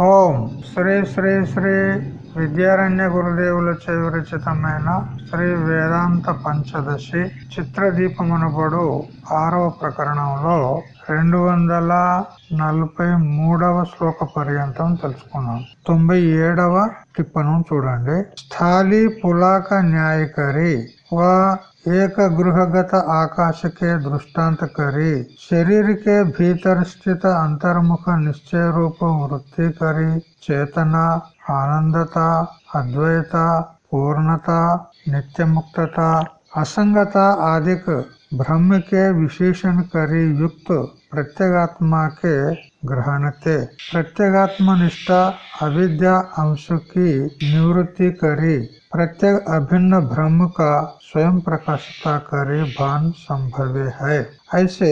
ఓం శ్రీ శ్రీ శ్రీ విద్యారణ్య గురుదేవుల విరచితమైన శ్రీ వేదాంత పంచదశి చిత్రదీపమనబడు ఆరవ ప్రకరణంలో రెండు వందల నలభై మూడవ శ్లోక పర్యంతం తెలుసుకున్నాం. తొంభై ఏడవ టిప్పను చూడండి. స్థాళీ పులాక న్యాయకరి व एक गृहगत आकाश के दृष्टांत करी शरीर के भीतर स्थित अंतर्मुख निश्चय रूप वृत्ति करी चेतना आनंदता अद्वैता पूर्णता नित्य मुक्तता असंगता आदि ब्रह्म के विशेषण करी युक्त प्रत्यगात्मा के ग्रहण थे प्रत्यगात्म निष्ठा अविद्या अंश की निवृत्ति करी प्रत्येक अभिन्न ब्रह्म का स्वयं प्रकाशता करे भान संभव है ऐसे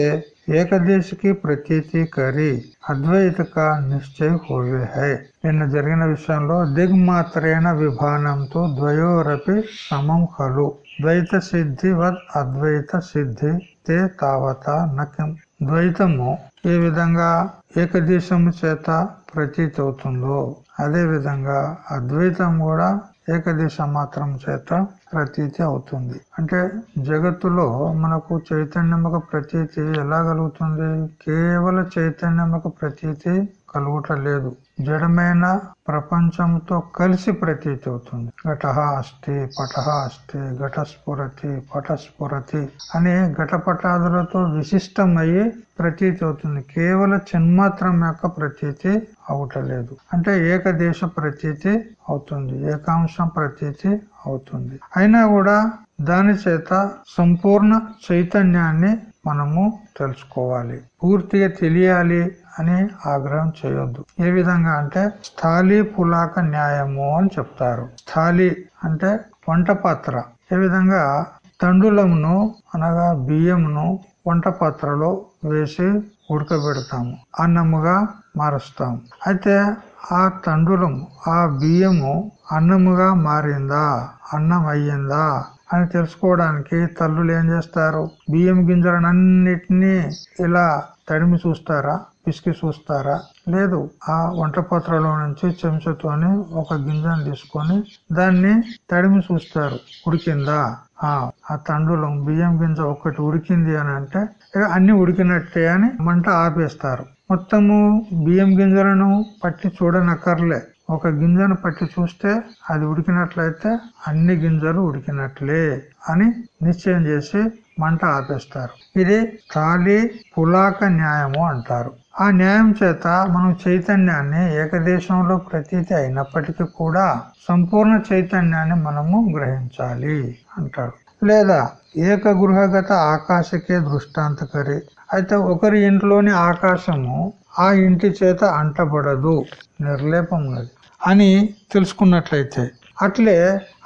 एक देश की ప్రతీతి కరి అద్వైత కా నిశ్చయ హోవే హై నిన్న జరిగిన విషయంలో దిగ్మాత్రేణ విభానంతో ద్వయోరపి సమం ఖలు ద్వైత సిద్ధి వద్ అద్వైత సిద్ధి తే తావత నకిం ద్వైతము ఏ విధంగా ఏకదేశము చేత ప్రతీతి అవుతుందో అదే విధంగా అద్వైతం కూడా ఏకదేశ మాత్రం చేత ప్రతీతి అవుతుంది. అంటే జగత్తులో మనకు చైతన్యముక ప్రతీతి ఎలా కలుగుతుంది? కేవల చైతన్యముక ప్రతీతి కలుగుటలేదు. జడమైన ప్రపంచంతో కలిసి ప్రతీతి అవుతుంది ఘట అస్థి పట అస్థి ఘటస్ఫురతి పటస్ఫురతి అనే ఘటపటాదులతో విశిష్టమయ్యి ప్రతీతి అవుతుంది కేవల చిన్మాత్రం యొక్క ప్రతీతి అవటలేదు. అంటే ఏకదేశ ప్రతీతి అవుతుంది. ఏకాంశం ప్రతీతి అవుతుంది. అయినా కూడా దాని చేత సంపూర్ణ చైతన్యాన్ని మనము తెలుసుకోవాలి. పూర్తిగా తెలియాలి. అని ఆగ్రహం చేయొద్దు. ఏ విధంగా అంటే స్థాళీ పులాక న్యాయము అని చెప్తారు. స్థాళీ అంటే వంట పాత్ర. ఏ విధంగా తండులమును అనగా బియ్యమును వంట పాత్రలో వేసి ఉడకబెడతాము. అన్నముగా మారుస్తాము అయితే ఆ తండులము ఆ బియ్యము అన్నముగా మారిందా? అన్నం అయ్యిందా? అని తెలుసుకోవడానికి తల్లులు ఏం చేస్తారు? బియ్యం గింజలనన్నిటినీ ఇలా తడిమి చూస్తారా? పిసికి చూస్తారా? లేదు ఆ వంట పాత్రలో నుంచి చెంచతోని ఒక గింజను తీసుకొని దాన్ని తడిమి చూస్తారు. ఉడికిందా? ఆ తండులం బియ్యం గింజ ఒకటి ఉడికింది అని అంటే అన్ని ఉడికినట్టే అని మంట ఆపేస్తారు. మొత్తము బియ్యం గింజలను పట్టి చూడనక్కర్లే. ఒక గింజను పట్టి చూస్తే అది ఉడికినట్లయితే అన్ని గింజలు ఉడికినట్లే అని నిశ్చయం చేసి మంట ఆపేస్తారు. ఇది తాలి పులాక న్యాయము అంటారు. ఆ న్యాయం చేత మనం చైతన్యాన్ని ఏకదేశంలో ప్రతీతి అయినప్పటికీ కూడా సంపూర్ణ చైతన్యాన్ని మనము గ్రహించాలి అంటాడు లేదా ఏక గృహగత ఆకాశకే దృష్టాంతకరి. అయితే ఒకరి ఇంట్లోని ఆకాశము ఆ ఇంటి చేత అంటబడదు. నిర్లేపం ఉన్నది అని తెలుసుకున్నట్లయితే అట్లే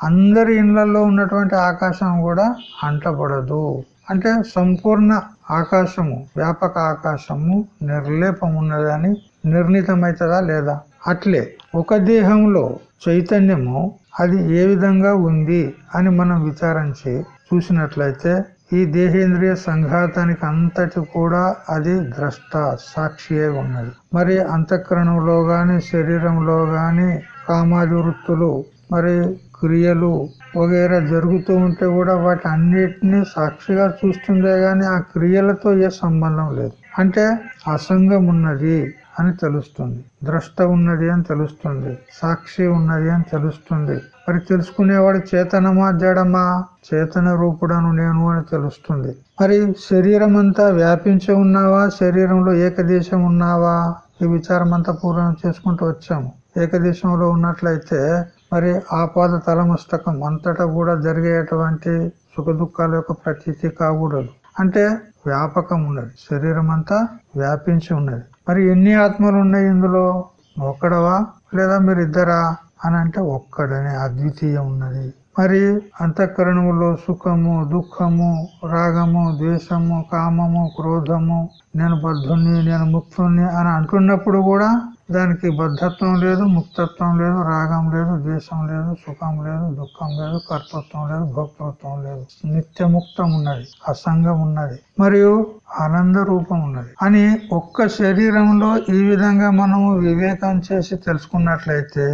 అందరి ఇళ్ళలో ఉన్నటువంటి ఆకాశం కూడా అంటబడదు. అంటే సంపూర్ణ ఆకాశము వ్యాపక ఆకాశము నిర్లేపం ఉన్నదని నిర్ణీతమైతుందా లేదా? అట్లే ఒక దేహంలో చైతన్యము అది ఏ విధంగా ఉంది అని మనం విచారించి చూసినట్లయితే ఈ దేహేంద్రియ సంఘాతానికి అంతటి కూడా అది ద్రష్ట సాక్షియే ఉన్నది. మరి అంతఃకరణంలో గాని శరీరంలో గాని కామాది వృత్తులు మరి క్రియలు వగేరా జరుగుతూ ఉంటే కూడా వాటి అన్నిటినీ సాక్షిగా చూస్తుందే గాని ఆ క్రియలతో ఏ సంబంధం లేదు. అంటే అసంగం ఉన్నది అని తెలుస్తుంది. ద్రష్ట ఉన్నది అని తెలుస్తుంది. సాక్షి ఉన్నది అని తెలుస్తుంది. మరి తెలుసుకునేవాడు చేతనమా జడమా? చేతన రూపుడను నేను అని తెలుస్తుంది. మరి శరీరం అంతా వ్యాపించి ఉన్నావా? శరీరంలో ఏకదేశం ఉన్నావా? ఈ విచారం అంతా పూర్వం చేసుకుంటూ వచ్చాము. ఏకదేశంలో ఉన్నట్లయితే మరి ఆపాద తలమస్తకం అంతటా కూడా జరిగేటువంటి సుఖ దుఃఖాల యొక్క ప్రతీతి కాకూడదు. అంటే వ్యాపకం ఉన్నది. శరీరం అంతా వ్యాపించి ఉన్నది. మరి ఎన్ని ఆత్మలు ఉన్నాయి ఇందులో? ఒక్కడవా? లేదా మీరు ఇద్దరా అని అంటే ఒక్కడనే అద్వితీయం ఉన్నది. మరి అంతఃకరణములో సుఖము దుఃఖము రాగము ద్వేషము కామము క్రోధము నేను బద్ధుణ్ణి నేను ముక్తుణ్ణి అని అంటున్నప్పుడు కూడా దానికి బద్ధత్వం లేదు ముక్తత్వం లేదు రాగం లేదు ద్వేషం లేదు సుఖం లేదు దుఃఖం లేదు కర్తృత్వం లేదు భోక్తృత్వం లేదు. నిత్యముక్తం ఉన్నది అసంగం ఉన్నది మరియు ఆనంద రూపం ఉన్నది. అని ఒక్క శరీరంలో ఈ విధంగా మనము వివేకం చేసి తెలుసుకున్నట్లయితే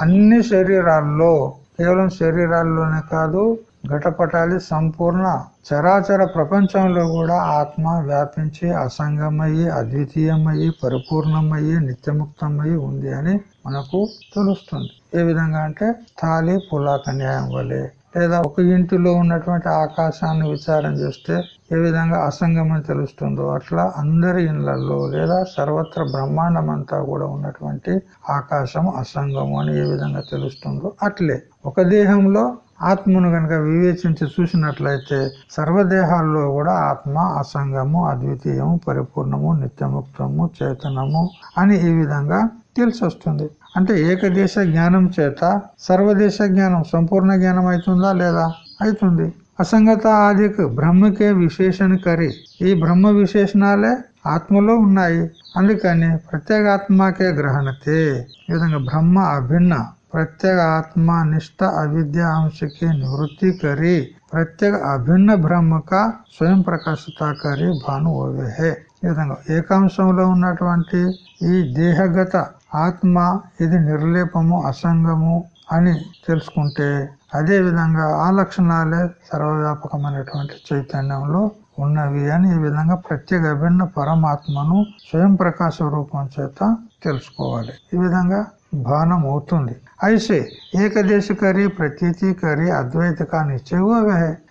అన్ని శరీరాల్లో కేవలం శరీరాల్లోనే కాదు ఘటపటాలి సంపూర్ణ చరాచర ప్రపంచంలో కూడా ఆత్మ వ్యాపించి అసంగమయ్యి అద్వితీయమయ్యి పరిపూర్ణమయ్యి నిత్యముక్తమయ్యి ఉంది అని మనకు తెలుస్తుంది. ఏ విధంగా అంటే తాలి పులాక న్యాయం వలె లేదా ఒక ఇంటిలో ఉన్నటువంటి ఆకాశాన్ని విచారం చేస్తే ఏ విధంగా అసంగమని తెలుస్తుందో అట్లా అందరి ఇళ్ళలో లేదా సర్వత్ర బ్రహ్మాండం అంతా కూడా ఉన్నటువంటి ఆకాశం అసంగము అని ఏ విధంగా తెలుస్తుందో అట్లే. ఒక దేహంలో ఆత్మను గనక వివేచించి చూసినట్లయితే సర్వదేహాల్లో కూడా ఆత్మ అసంగము అద్వితీయము పరిపూర్ణము నిత్యముక్తము చేతనము అని ఈ విధంగా తెలిసొస్తుంది. అంటే ఏకదేశ జ్ఞానం చేత సర్వదేశ జ్ఞానం సంపూర్ణ జ్ఞానం అవుతుందా లేదా? అవుతుంది అసంగత ఆదిక్ బ్రహ్మకే విశేషణ కరి. ఈ బ్రహ్మ విశేషణాలే ఆత్మలో ఉన్నాయి. అందుకని ప్రత్యేగాత్మకే గ్రహణతే. ఈ విధంగా బ్రహ్మ అభిన్న प्रत्येक आत्मा निष्ठ अविद्या अंश की निवृत्ति करी ప్రత్యేక అభిన్న బ్రహ్మక స్వయం ప్రకాశితాకారి భాను ఓవే హే ఈ విధంగా ఏకాంశంలో ఉన్నటువంటి ఈ దేహగత ఆత్మ ఇది నిర్లేపము అసంగము అని తెలుసుకుంటే అదే విధంగా ఆ లక్షణాలే సర్వవ్యాపకమైనటువంటి చైతన్యంలో ఉన్నవి అని ఈ విధంగా ప్రత్యేక అభిన్న పరమాత్మను స్వయం ప్రకాశ రూపం చేత తెలుసుకోవాలి ఈ విధంగా భానం అవుతుంది ఐసే ఏకదేశ కరి ప్రతీతి కరి అద్వైత కా నిశ్చయ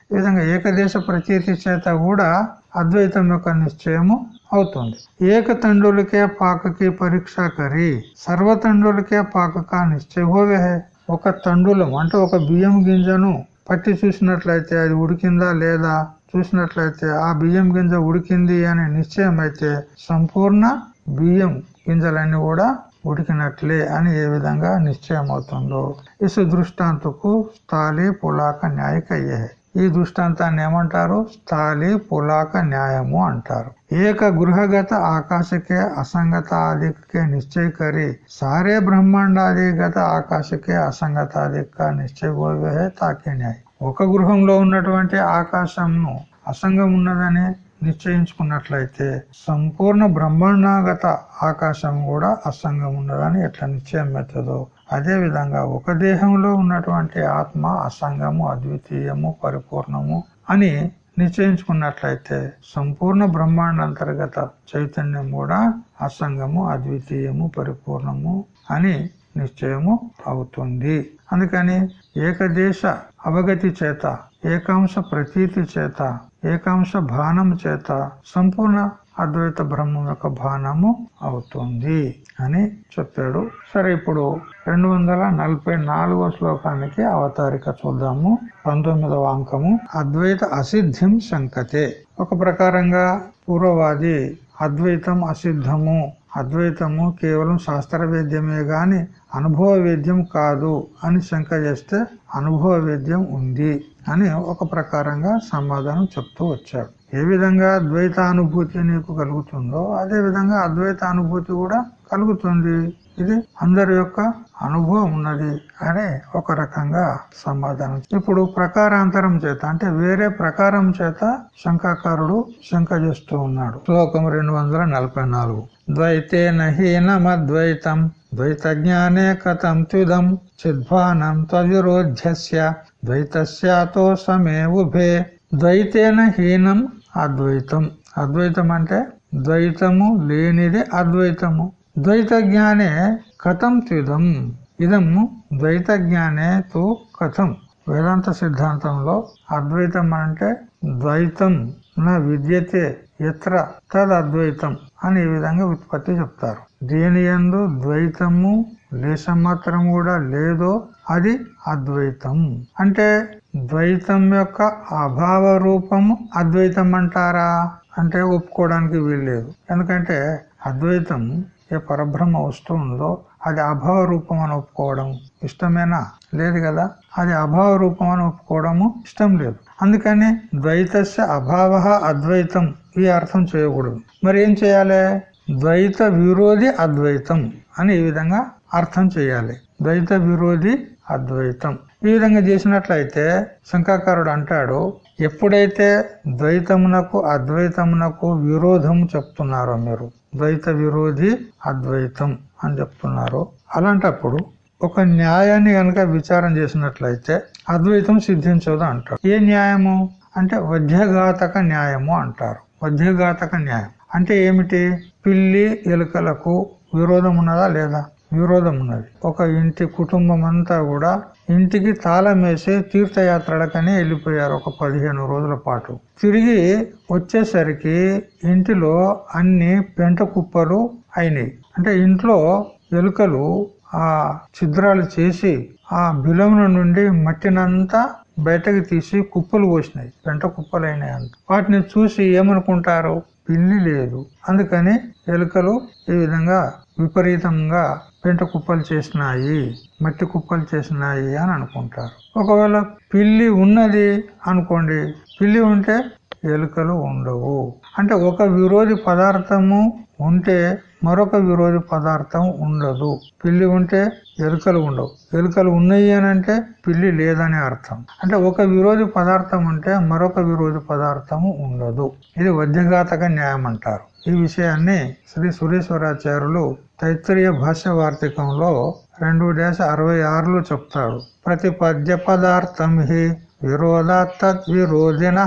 ఈ విధంగా ఏకదేశ ప్రతీతి చేత కూడా అద్వైతం యొక్క నిశ్చయము అవుతుంది. ఏకతండులకే పాకకి పరీక్ష కరి సర్వతండ్రులకే పాకక నిశ్చయ వ్యహే ఒక తండ్రులం అంటే ఒక బియ్యం గింజను పట్టి చూసినట్లయితే అది ఉడికిందా లేదా? చూసినట్లయితే ఆ బియ్యం గింజ ఉడికింది అనే నిశ్చయం అయితే సంపూర్ణ బియ్యం గింజలన్నీ కూడా ఉడికినట్లే అని ఏ విధంగా నిశ్చయం అవుతుందో ఇసు దృష్టాంతకు స్థాళీ పులాక న్యాయకయ్యే. ఈ దృష్టాంతాన్ని ఏమంటారు? స్థాళి పులాక న్యాయము అంటారు. ఏక గృహగత ఆకాశకే అసంగత ఆదికే నిశ్చయ కరి సారే బ్రహ్మాండాదిగత ఆకాశకే అసంగతాదిక నిశ్చయ తాకే న్యాయ. ఒక గృహంలో ఉన్నటువంటి ఆకాశంను అసంగం ఉన్నదని నిశ్చయించుకున్నట్లయితే సంపూర్ణ బ్రహ్మాండాగత ఆకాశం కూడా అసంగం ఉన్నదని ఎట్లా నిశ్చయం అవుతుందో. అదే విధంగా ఒక దేహంలో ఉన్నటువంటి ఆత్మ అసంగము అద్వితీయము పరిపూర్ణము అని నిశ్చయించుకున్నట్లయితే సంపూర్ణ బ్రహ్మాండ అంతర్గత చైతన్యం కూడా అసంగము అద్వితీయము పరిపూర్ణము అని నిశ్చయము అవుతుంది. అందుకని ఏకదేశ అవగతి చేత ఏకాంశ ప్రతీతి చేత ఏకాంశ భానం చేత సంపూర్ణ అద్వైత బ్రహ్మం యొక్క భానము అవుతుంది అని చెప్పాడు. సరే ఇప్పుడు రెండు వందల నలభై నాలుగో శ్లోకానికి అవతారిక చూద్దాము. పంతొమ్మిదవ అంకము. అద్వైత అసిద్ధిం శంకతే ఒక ప్రకారంగా పూర్వవాది అద్వైతం అసిద్ధము. అద్వైతము కేవలం శాస్త్రవేద్యమే గాని అనుభవ వేద్యం కాదు అని శంక చేస్తే అనుభవ వేద్యం ఉంది. అని ఒక ప్రకారంగా సమాధానం చెప్తూ వచ్చాడు. ఏ విధంగా ద్వైతానుభూతి నీకు కలుగుతుందో అదే విధంగా అద్వైత అనుభూతి కూడా కలుగుతుంది. ఇది అందరి యొక్క అనుభవం ఉన్నది అనే ఒక రకంగా సమాధానం. ఇప్పుడు ప్రకారాంతరం చేత అంటే వేరే ప్రకారం చేత శంకాకారుడు శంక చేస్తూ ఉన్నాడు. శ్లోకం రెండు వందల నలభై నాలుగు. ద్వైతే నహీనమద్వైతం ద్వైత జ్ఞానే కథం త్విదం చిద్భానం త్వవిరోధ్యస్య ద్వైతస్యాతో సమే ఉభే. ద్వైతేన హీనం అద్వైతం. అద్వైతం అంటే ద్వైతము లేనిది అద్వైతము. ద్వైత జ్ఞానే కథం త్విదం ఇదం ద్వైత జ్ఞానే తు కథం. వేదాంత సిద్ధాంతంలో అద్వైతం అంటే ద్వైతం. నా విద్యతే ఎత్ర తద్ అద్వైతం అని ఈ విధంగా ఉత్పత్తి చెప్తారు. దేని ఎందు ద్వైతము లేశం మాత్రం కూడా లేదో అది అద్వైతం. అంటే ద్వైతం యొక్క అభావ రూపము అద్వైతం అంటారా? అంటే ఒప్పుకోవడానికి వీల్లేదు. ఎందుకంటే అద్వైతం ఏ పరబ్రహ్మ వస్తూ ఉందో అది అభావ రూపం అని ఒప్పుకోవడం ఇష్టమేనా? లేదు కదా? అది అభావ రూపం అని ఒప్పుకోవడము ఇష్టం లేదు. అందుకని ద్వైతస్య అభావ అద్వైతం ఈ అర్థం చేయకూడదు. మరి ఏం చేయాలి? ద్వైత విరోధి అద్వైతం అని ఈ విధంగా అర్థం చేయాలి. ద్వైత విరోధి అద్వైతం. ఈ విధంగా చేసినట్లయితే శంకాకారుడు అంటాడు ఎప్పుడైతే ద్వైతమునకు అద్వైతమునకు విరోధం చెప్తున్నారో మీరు ద్వైత విరోధి అద్వైతం అని చెప్తున్నారు. అలాంటప్పుడు ఒక న్యాయాన్ని కనుక విచారం చేసినట్లయితే అద్వైతం సిద్ధించదు అంటారు ఏ న్యాయము? అంటే వధ్యఘాతక న్యాయము అంటారు. వధ్యఘాతక న్యాయం. అంటే ఏమిటి? పిల్లి ఎలుకలకు విరోధం ఉన్నదా లేదా? విరోధం ఉన్నది. ఒక ఇంటి కుటుంబం అంతా కూడా ఇంటికి తాళం వేసి తీర్థయాత్రలకని వెళ్ళిపోయారు ఒక పదిహేను రోజుల పాటు. తిరిగి వచ్చేసరికి ఇంటిలో అన్ని పెంట కుప్పలు అయినాయి. అంటే ఇంట్లో ఎలుకలు ఆ ఛిద్రాలు చేసి ఆ బిలముల నుండి మట్టినంతా బయటకు తీసి కుప్పలు పోసినాయి పెంట కుప్పలు అయినాయి అంత. వాటిని చూసి ఏమనుకుంటారు? పిల్లి లేదు. అందుకని ఎలుకలు ఈ విధంగా విపరీతంగా పెంట కుప్పలు చేసినాయి మట్టి కుప్పలు చేసినాయి అని అనుకుంటారు. ఒకవేళ పిల్లి ఉన్నది అనుకోండి పిల్లి ఉంటే ఎలుకలు ఉండవు. అంటే ఒక విరోధి పదార్థము ఉంటే మరొక విరోధి పదార్థం ఉండదు. పిల్లి ఉంటే ఎలుకలు ఉండవు. ఎలుకలు ఉన్నాయి అని అంటే పిల్లి లేదని అర్థం. అంటే ఒక విరోధి పదార్థం ఉంటే మరొక విరోధి పదార్థము ఉండదు. ఇది వద్యఘాతక న్యాయం అంటారు. ఈ విషయాన్ని శ్రీ సురేశ్వరాచార్యులు తైత్రీయ భాష్య వార్తికంలో రెండు దేశ అరవై ఆరులో చెప్తాడు ప్రతిపద్య పదార్థం హి విరోధాత్ విరోధిన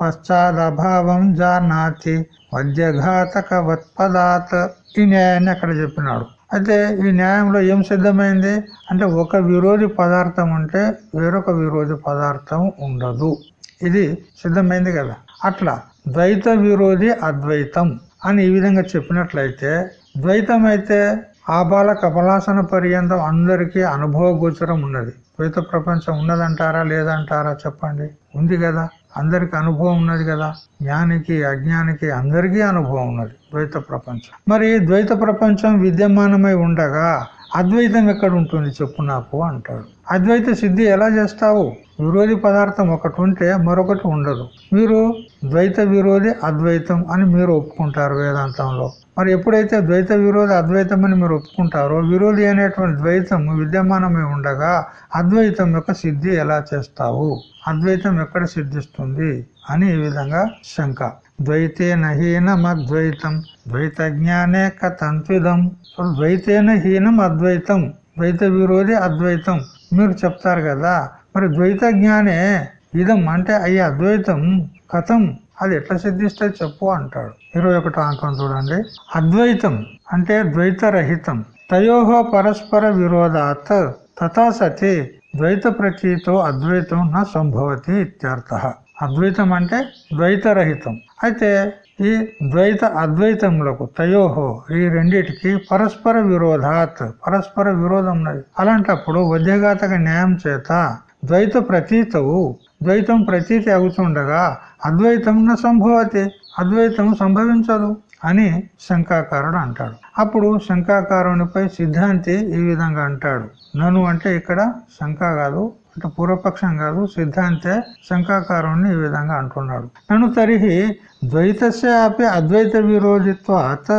పశ్చాదభావం జానాతి వద్యఘాతక వత్పదాత్ ఈ న్యాయాన్ని అక్కడ చెప్పినాడు. అయితే ఈ న్యాయంలో ఏం సిద్ధమైంది? అంటే ఒక విరోధి పదార్థం ఉంటే వేరొక విరోధి పదార్థం ఉండదు. ఇది సిద్ధమైంది కదా? అట్లా ద్వైత విరోధి అద్వైతం అని ఈ విధంగా చెప్పినట్లయితే ద్వైతం అయితే ఆబాల కపలాసన పర్యంతం అందరికీ అనుభవ గోచరం ఉన్నది. ద్వైత ప్రపంచం ఉన్నదంటారా లేదంటారా చెప్పండి. ఉంది కదా. అందరికి అనుభవం ఉన్నది కదా. జ్ఞానికి అజ్ఞానికి అందరికీ అనుభవం ఉన్నది. ద్వైత ప్రపంచం. మరి ద్వైత ప్రపంచం విద్యమానమై ఉండగా అద్వైతం ఎక్కడ ఉంటుంది చెప్పు నాకు అంటాడు. అద్వైత సిద్ధి ఎలా చేస్తావు? విరోధి పదార్థం ఒకటి ఉంటే మరొకటి ఉండదు. మీరు ద్వైత విరోధి అద్వైతం అని మీరు ఒప్పుకుంటారు వేదాంతంలో. మరి ఎప్పుడైతే ద్వైత విరోధి అద్వైతం అని మీరు ఒప్పుకుంటారో విరోధి అనేటువంటి ద్వైతం విద్యమానమై ఉండగా అద్వైతం యొక్క సిద్ధి ఎలా చేస్తావు? అద్వైతం ఎక్కడ సిద్ధిస్తుంది? అని ఈ విధంగా శంక. ద్వైతేన హీనం అద్వైతం ద్వైత జ్ఞానే కథంత్విదం ద్వైతేన హీనం అద్వైతం ద్వైత విరోధి అద్వైతం. మీరు చెప్తారు కదా. మరి ద్వైత జ్ఞానే ఇదం అంటే అయ్యే అద్వైతం కథం అది ఎట్లా సిద్ధిస్తే చెప్పు అంటాడు. ఇరవై ఒకటో అంకం చూడండి. అద్వైతం అంటే ద్వైతరహితం. తయోహో పరస్పర విరోధాత్ తథా సతి ద్వైత ప్రతీతో అద్వైతం నా సంభవతి ఇత్యర్థ. అద్వైతం అంటే ద్వైత రహితం అయితే ఈ ద్వైత అద్వైతములకు తయోహో ఈ రెండిటికి పరస్పర విరోధాత్ పరస్పర విరోధం ఉన్నది. అలాంటప్పుడు వద్యఘాతక న్యాయం చేత ద్వైత ప్రతీతవు ద్వైతం ప్రతీతి అవుతుండగా అద్వైతం సంభవతి అద్వైతం సంభవించదు అని శంకాకారుడు అంటాడు. అప్పుడు శంకాకారునిపై సిద్ధాంతి ఈ విధంగా అంటాడు. నను అంటే ఇక్కడ శంక కాదు అంటే పూర్వపక్షం కాదు సిద్ధాంతే శంకాకారుణ్ణి ఈ విధంగా అంటున్నాడు. నన్ను తరిహి ద్వైతస్య అపి అద్వైత విరోధిత్వాత్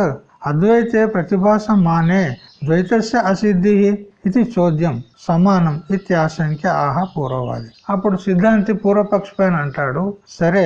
అద్వైతే ప్రతిభాసమానే ద్వైతస్య అసిద్ధి ఇది చోద్యం సమానం ఇత్యాశంక్య ఆహా పూర్వవాది. అప్పుడు సిద్ధాంతి పూర్వపక్ష పైన అంటాడు సరే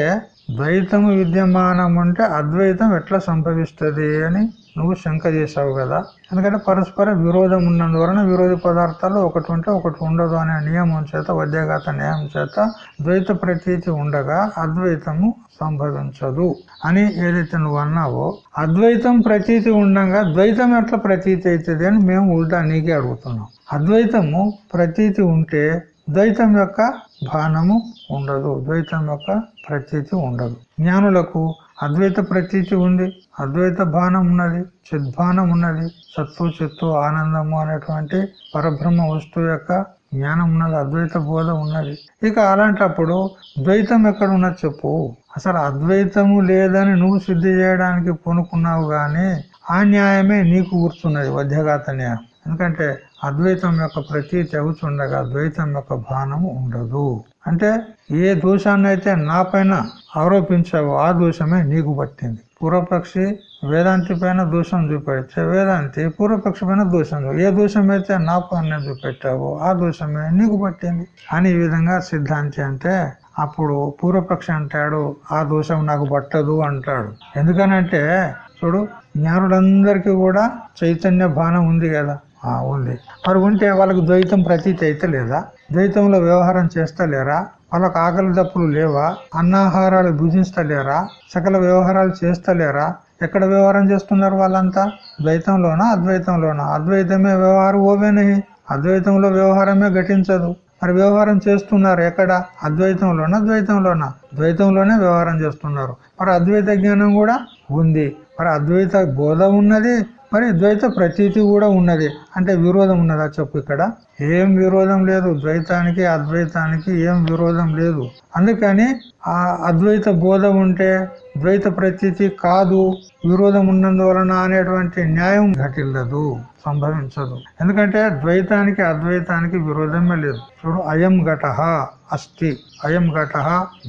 ద్వైతము విద్యమానం ఉంటే అద్వైతం ఎట్లా సంభవిస్తుంది అని నువ్వు శంక చేసావు కదా. ఎందుకంటే పరస్పర విరోధం ఉన్నందువలన విరోధి పదార్థాలు ఒకటి ఉంటే ఒకటి ఉండదు అనే నియమం చేత వద్యఘాత నియమం చేత ద్వైత ప్రతీతి ఉండగా అద్వైతము సంభవించదు. అని ఏదైతే నువ్వు అన్నావో అద్వైతం ప్రతీతి ఉండగా ద్వైతం ఎట్లా ప్రతీతి అవుతుంది అని మేము ఉల్టా నీకే అడుగుతున్నాం. అద్వైతము ప్రతీతి ఉంటే ద్వైతం యొక్క భానము ఉండదు. ద్వైతం యొక్క ప్రతీతి ఉండదు. జ్ఞానులకు అద్వైత ప్రతీతి ఉంది. అద్వైత భానం ఉన్నది. చిద్భానం ఉన్నది. సత్తు చిత్తు ఆనందము అనేటువంటి పరబ్రహ్మ వస్తువు యొక్క జ్ఞానం ఉన్నది. అద్వైత బోధ ఉన్నది. ఇక అలాంటప్పుడు ద్వైతం ఎక్కడ ఉన్నది చెప్పు. అసలు అద్వైతము లేదని నువ్వు సిద్ధి చేయడానికి పూనుకున్నావు గాని ఆ న్యాయమే నీకు కూర్చున్నది వధ్యఘాత న్యాయం ఎందుకంటే అద్వైతం యొక్క ప్రతీతి అవుతుండగా ద్వైతం యొక్క భానము ఉండదు. అంటే ఏ దోషాన్ని అయితే నా పైన ఆరోపించావో ఆ దోషమే నీకు పట్టింది. పూర్వపక్షి వేదాంతి పైన దోషం చూపెడితే వేదాంతి పూర్వపక్ష పైన దోషం ఏ దోషం అయితే నా పైన చూపెట్టావో ఆ దోషమే నీకు పట్టింది. అని ఈ విధంగా సిద్ధాంతి అంటే అప్పుడు పూర్వపక్షి అంటాడు ఆ దోషం నాకు పట్టదు అంటాడు. ఎందుకనంటే చూడు జ్ఞానులందరికీ కూడా చైతన్య భానం ఉంది కదా. ఉంది. మరి ఉంటే వాళ్ళకి ద్వైతం ప్రతీతి అయితే లేదా? ద్వైతంలో వ్యవహారం చేస్తలేరా? వాళ్ళకు ఆకలి దప్పులు లేవా? అన్నాహారాలు భుజించలేరా? సకల వ్యవహారాలు చేస్తలేరా? ఎక్కడ వ్యవహారం చేస్తున్నారు వాళ్ళంతా? ద్వైతంలోనా అద్వైతంలోనా? అద్వైతమే వ్యవహారం ఓవేనే. అద్వైతంలో వ్యవహారమే ఘటించదు. మరి వ్యవహారం చేస్తున్నారు ఎక్కడ? అద్వైతంలోనా ద్వైతంలోనా? ద్వైతంలోనే వ్యవహారం చేస్తున్నారు. మరి అద్వైత జ్ఞానం కూడా ఉంది. మరి అద్వైత బోధ ఉన్నది. మరి ద్వైత ప్రతీతి కూడా ఉన్నది. అంటే విరోధం ఉన్నదా చెప్పు ఇక్కడ? ఏం విరోధం లేదు. ద్వైతానికి అద్వైతానికి ఏం విరోధం లేదు. అందుకని ఆ అద్వైత బోధ ఉంటే ద్వైత ప్రతీతి కాదు విరోధం ఉన్నందువలన అనేటువంటి న్యాయం ఘటిల్లదు సంభవించదు. ఎందుకంటే ద్వైతానికి అద్వైతానికి విరోధమే లేదు. చూడు అయం ఘట అస్థి అయం ఘట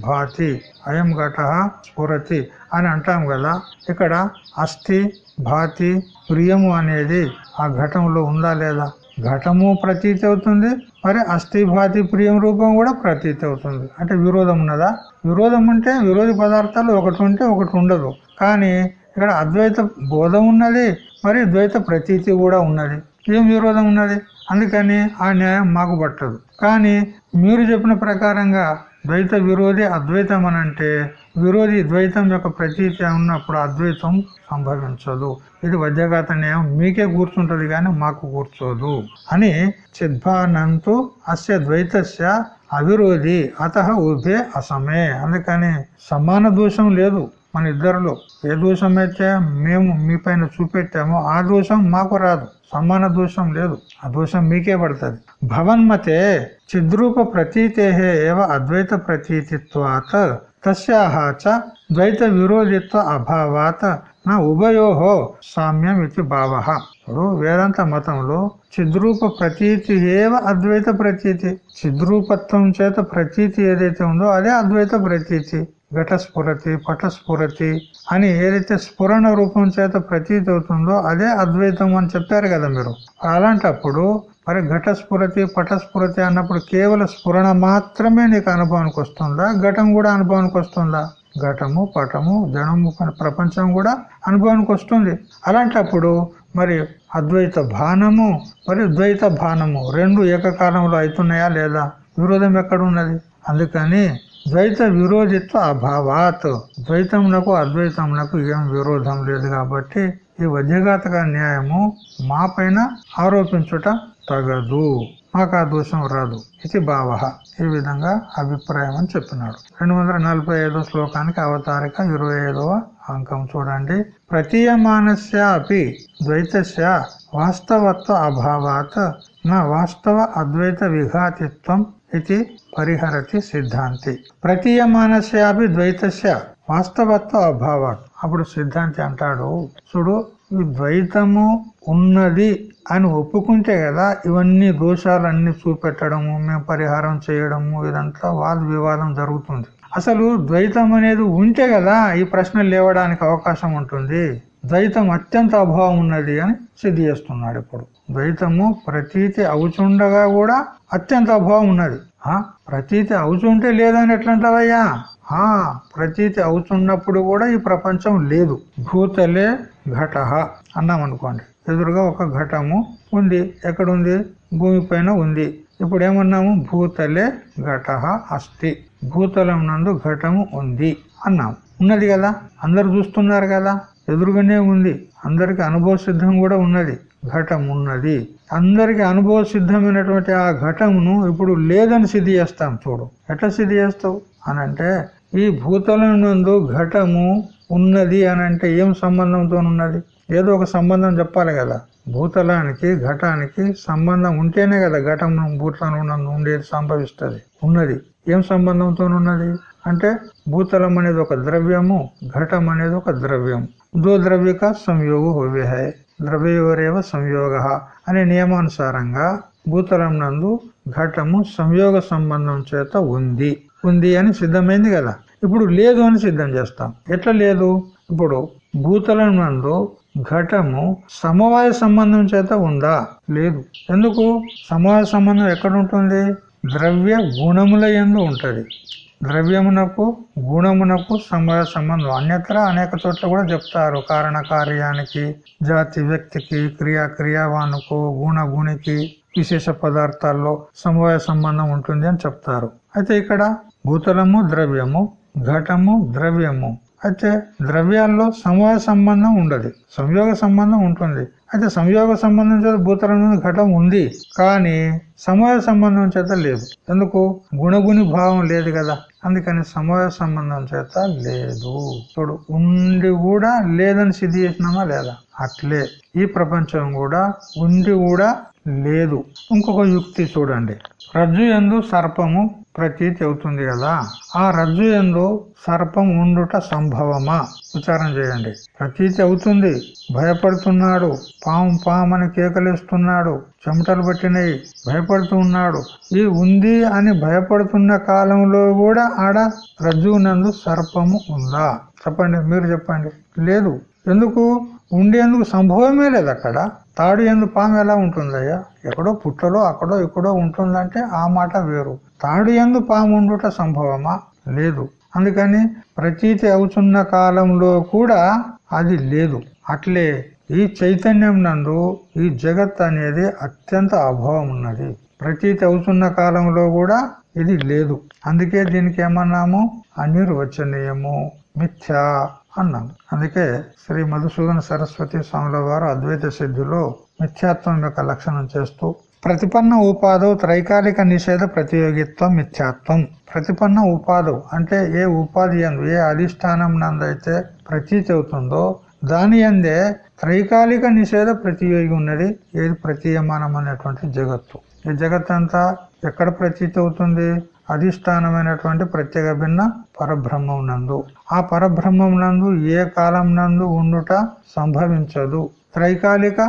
భాతి అయం ఘట స్ఫురతి అని అంటాం కదా. ఇక్కడ అస్థి భాతి ప్రియము అనేది ఆ ఘటంలో ఉందా లేదా? ఘటము ప్రతీతి అవుతుంది మరి అస్థి భాతి ప్రియం రూపం కూడా ప్రతీతి అవుతుంది. అంటే విరోధం ఉన్నదా? విరోధం అంటే విరోధి పదార్థాలు ఒకటి ఉంటే ఒకటి ఉండదు. కానీ ఇక్కడ అద్వైత బోధం ఉన్నది మరి ద్వైత ప్రతీతి కూడా ఉన్నది. ఏం విరోధం ఉన్నది? అందుకని ఆ న్యాయం మాకు పట్టదు. కానీ మీరు చెప్పిన ప్రకారంగా ద్వైత విరోధి అద్వైతం అని అంటే విరోధి ద్వైతం యొక్క ప్రతీతి ఉన్నప్పుడు అద్వైతం సంభవించదు. ఇది వజ్రఘాత న్యాయం మీకే కూర్చుంటది కానీ మాకు కూర్చోదు అని చిద్భానంతు అస్య ద్వైతస్య అవిరోధి. అత ఉభే అసమే. అందుకని సమాన దోషం లేదు. మన ఇద్దరిలో ఏ దోషం అయితే మేము మీ పైన చూపెట్టామో ఆ దోషం మాకు రాదు. సమాన దోషం లేదు. ఆ దోషం మీకే పడుతుంది. భవన్మతే చిద్రూప ప్రతీతే ఏవ అద్వైత ప్రతీతిత్వాత్ తస్యాహాచ ద్వైత విరోధిత్వ అభావాత్ నా ఉభయో సామ్యం ఇది భావ. ఇప్పుడు వేదాంత మతంలో చిద్రూప ప్రతీతి ఏవ అద్వైత ప్రతీతి? చిద్రూపత్వం చేత ప్రతీతి ఏదైతే ఉందో అదే అద్వైత ప్రతీతి. ఘటస్ఫురతి పటస్ఫురతి అని ఏదైతే స్ఫురణ రూపం చేత ప్రతీతి అవుతుందో అదే అద్వైతం అని చెప్పారు కదా మీరు. అలాంటప్పుడు మరి ఘటస్ఫురతి పటస్ఫురతి అన్నప్పుడు కేవలం స్ఫురణ మాత్రమే నీకు అనుభవానికి వస్తుందా? ఘటం కూడా అనుభవానికి వస్తుందా? ఘటము పటము జనము ప్రపంచం కూడా అనుభవానికి వస్తుంది. అలాంటప్పుడు మరి అద్వైత భానము మరి ద్వైత భానము రెండు ఏకకాలంలో అవుతున్నాయా లేదా? విరోధం ఎక్కడ ఉన్నది? అందుకని ద్వైత విరోధిత్వ అభావాత్. ద్వైతమునకు అద్వైతమునకు ఏం విరోధం లేదు కాబట్టి ఈ వద్యఘాతక న్యాయము మా పైన ఆరోపించుట తగదు. మాకు ఆ దోషం రాదు. ఇది భావ. ఈ విధంగా అభిప్రాయం అని చెప్పినాడు. రెండు వందల నలభై ఐదో శ్లోకానికి అవతారిక ఇరవై ఐదవ అంకం చూడండి. ప్రతీయమానస్య అపి ద్వైతస్య వాస్తవత్వ అభావాత్ నా వాస్తవ అద్వైత విఘాతిత్వం ఇది పరిహరతి సిద్ధాంతి. ప్రతీయమానస్యాపి ద్వైతస్య వాస్తవత్వ అభావాత్. అప్పుడు సిద్ధాంతి అంటాడు చూడు ఈ ద్వైతము ఉన్నది అని ఒప్పుకుంటే కదా ఇవన్నీ దోషాలన్నీ చూపెట్టడము మేము పరిహారం చేయడము ఇదంతా వాద వివాదం జరుగుతుంది. అసలు ద్వైతం అనేది ఉంటే కదా ఈ ప్రశ్న లేవడానికి అవకాశం ఉంటుంది. ద్వైతం అత్యంత అభావం ఉన్నది అని సిద్ధి చేస్తున్నాడు ఇప్పుడు. ద్వైతము ప్రతీతి అవుచుండగా కూడా అత్యంత అభావం ఉన్నది. ఆ ప్రతీతి అవుచుంటే లేదని ఎట్లంటారయ్యా ఆ ప్రతీతి అవుతున్నప్పుడు కూడా ఈ ప్రపంచం లేదు. భూతలే ఘట అన్నాం అనుకోండి ఎదురుగా ఒక ఘటము ఉంది ఎక్కడుంది? భూమి పైన ఉంది. ఇప్పుడు ఏమన్నాము భూతలే ఘట అస్థి భూతలం నందు ఘటము ఉంది అన్నాం. ఉన్నది కదా? అందరు చూస్తున్నారు కదా? ఎదురుగానే ఉంది. అందరికి అనుభవ సిద్ధం కూడా ఉన్నది. ఘటం ఉన్నది. అందరికి అనుభవ సిద్ధమైనటువంటి ఆ ఘటమును ఇప్పుడు లేదని సిద్ధి చేస్తాం చూడు. ఎట్లా సిద్ధి చేస్తావు? అనంటే ఈ భూతలం నందు ఘటము ఉన్నది అని అంటే ఏం సంబంధంతో ఉన్నది? ఏదో ఒక సంబంధం చెప్పాలి కదా. భూతలానికి ఘటానికి సంబంధం ఉంటేనే కదా ఘటం భూతలం నందు ఉండేది సంభవిస్తుంది ఉన్నది. ఏం సంబంధంతో ఉన్నది? అంటే భూతలం అనేది ఒక ద్రవ్యము ఘటం అనేది ఒక ద్రవ్యం దో సంయోగ హోవే హై ద్రవ్యవరేవ సంయోగ అనే నియమానుసారంగా భూతలం నందు ఘటము సంయోగ సంబంధం చేత ఉంది ఉంది అని సిద్ధమైంది కదా ఇప్పుడు లేదు అని సిద్ధం చేస్తాం ఎట్లా లేదు ఇప్పుడు భూతలం నందు ఘటము సమవాయ సంబంధం చేత ఉందా లేదు ఎందుకు? సమవాయ సంబంధం ఎక్కడ ఉంటుంది? ద్రవ్య గుణముల ఎందు ఉంటది। ద్రవ్యమునకు గుణమునకు సమయ సంబంధం. అన్యత్ర అనేక చోట్ల కూడా చెప్తారు. కారణ కార్యానికి జాతి వ్యక్తికి క్రియా క్రియావానుకు గుణ గుణికి విశేష పదార్థాల్లో సమవాయ సంబంధం ఉంటుంది అని చెప్తారు. అయితే ఇక్కడ భూతలము ద్రవ్యము ఘటము ద్రవ్యము. అయితే ద్రవ్యాల్లో సమూహ సంబంధం ఉండదు సంయోగ సంబంధం ఉంటుంది. అయితే సంయోగ సంబంధం చేత భూతలం ఘటం ఉంది కానీ సమూహ సంబంధం చేత లేదు. ఎందుకు? గుణగుని భావం లేదు కదా. అందుకని సమూహ సంబంధం చేత లేదు. చూడు ఉండి కూడా లేదని సిద్ధి చేసినామా లేదా? అట్లే. ఈ ప్రపంచం కూడా ఉండి కూడా లేదు. ఇంకొక యుక్తి చూడండి. రజ్జు ఎందు సర్పము ప్రతీతి అవుతుంది కదా. ఆ రజ్జు ఎందు సర్పం ఉండుట సంభవమా? విచారం చేయండి. ప్రతీతి అవుతుంది భయపడుతున్నాడు. పాము పామని కేకలేస్తున్నాడు. చెమటలు పట్టినవి భయపడుతూ ఉన్నాడు ఈ ఉంది అని భయపడుతున్న కాలంలో కూడా ఆడ రజ్జువునందు సర్పము ఉందా? చెప్పండి. మీరు చెప్పండి. లేదు. ఎందుకు? ఉండేందుకు సంభవమే లేదు అక్కడ? తాడు ఎందు పాము ఎలా ఉంటుందయ్యా? ఎక్కడో పుట్టలో అక్కడో ఎక్కడో ఉంటుందంటే ఆ మాట వేరు. తాడు ఎందు పాముండుట సంభవమా? లేదు. అందుకని ప్రతీతి అవుతున్న కాలంలో కూడా అది లేదు. అట్లే ఈ చైతన్యం నందు ఈ జగత్ అనేది అత్యంత అభావం ఉన్నది ప్రతీతి అవుతున్న కాలంలో కూడా ఇది లేదు. అందుకే దీనికి ఏమన్నాము? అనిర్వచనీయము. మిథ్యా అన్నాం. అందుకే శ్రీ మధుసూదన సరస్వతి స్వాముల వారు అద్వైత సిద్ధిలో మిథ్యాత్వం యొక్క లక్షణం చేస్తూ ప్రతిపన్న ఉపాధు త్రైకాలిక నిషేధ ప్రతియోగిత్వం మిథ్యాత్వం ప్రతిపన్న ఉపాధు అంటే ఏ ఉపాధి ఎందు ఏ అధిష్టానం నందైతే ప్రతీతి అవుతుందో దాని అందే త్రైకాలిక నిషేధ ప్రతియోగి ఉన్నది. ఏది ప్రతీయమానం అనేటువంటి జగత్తు. ఈ జగత్ అంతా ఎక్కడ ప్రతీతి అవుతుంది అధిష్టానమైనటువంటి ప్రత్యేక భిన్న పరబ్రహ్మం నందు. ఆ పరబ్రహ్మం నందు ఏ కాలం నందు ఉండుట సంభవించదు. త్రైకాలిక